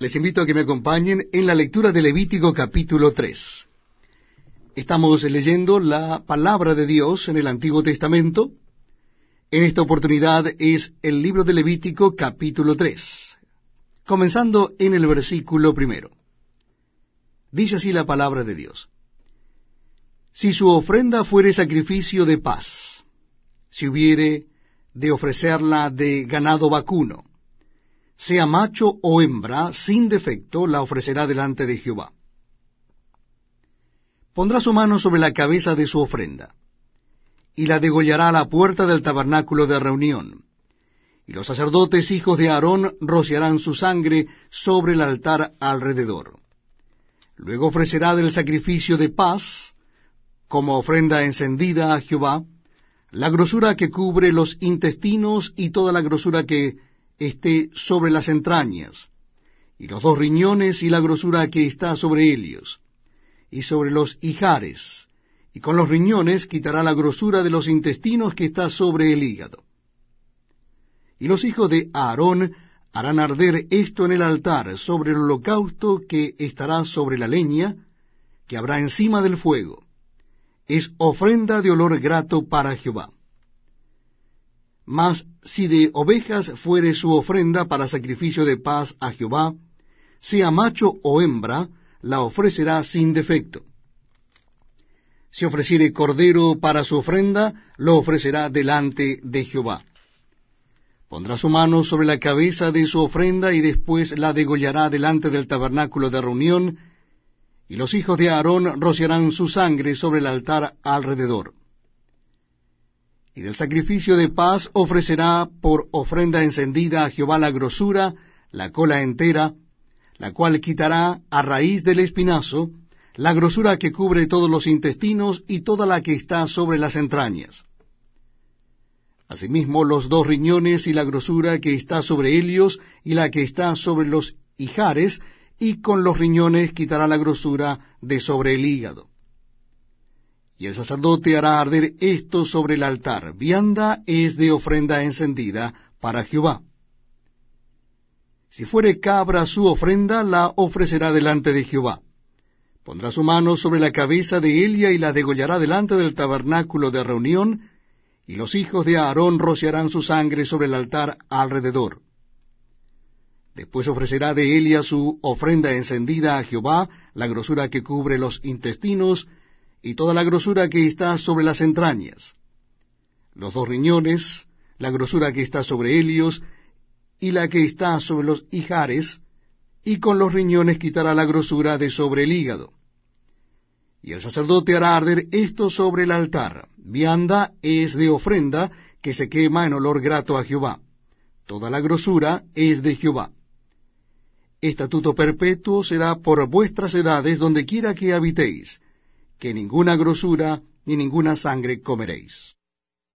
Les invito a que me acompañen en la lectura de Levítico capítulo 3. Estamos leyendo la palabra de Dios en el Antiguo Testamento. En esta oportunidad es el libro de Levítico capítulo 3, comenzando en el versículo primero. Dice así la palabra de Dios. Si su ofrenda fuere sacrificio de paz, si hubiere de ofrecerla de ganado vacuno, sea macho o hembra, sin defecto, la ofrecerá delante de Jehová. Pondrá su mano sobre la cabeza de su ofrenda, y la degollará a la puerta del tabernáculo de reunión. Y los sacerdotes hijos de Aarón rociarán su sangre sobre el altar alrededor. Luego ofrecerá del sacrificio de paz, como ofrenda encendida a Jehová, la grosura que cubre los intestinos y toda la grosura que esté sobre las entrañas, y los dos riñones y la grosura que está sobre ellos, y sobre los hijares, y con los riñones quitará la grosura de los intestinos que está sobre el hígado. Y los hijos de Aarón harán arder esto en el altar sobre el holocausto que estará sobre la leña, que habrá encima del fuego. Es ofrenda de olor grato para Jehová. Mas si de ovejas fuere su ofrenda para sacrificio de paz a Jehová, sea macho o hembra, la ofrecerá sin defecto. Si ofreciere cordero para su ofrenda, lo ofrecerá delante de Jehová. Pondrá su mano sobre la cabeza de su ofrenda y después la degollará delante del tabernáculo de reunión, y los hijos de Aarón rociarán su sangre sobre el altar alrededor y del sacrificio de paz ofrecerá por ofrenda encendida a Jehová la grosura, la cola entera, la cual quitará a raíz del espinazo, la grosura que cubre todos los intestinos y toda la que está sobre las entrañas. Asimismo los dos riñones y la grosura que está sobre ellos y la que está sobre los hijares, y con los riñones quitará la grosura de sobre el hígado. Y el sacerdote hará arder esto sobre el altar. Vianda es de ofrenda encendida para Jehová. Si fuere cabra su ofrenda, la ofrecerá delante de Jehová. Pondrá su mano sobre la cabeza de Elia y la degollará delante del tabernáculo de reunión, y los hijos de Aarón rociarán su sangre sobre el altar alrededor. Después ofrecerá de Elia su ofrenda encendida a Jehová, la grosura que cubre los intestinos, y toda la grosura que está sobre las entrañas, los dos riñones, la grosura que está sobre ellos, y la que está sobre los hijares, y con los riñones quitará la grosura de sobre el hígado. Y el sacerdote hará arder esto sobre el altar. Vianda es de ofrenda que se quema en olor grato a Jehová. Toda la grosura es de Jehová. Estatuto perpetuo será por vuestras edades donde quiera que habitéis que ninguna grosura ni ninguna sangre comeréis.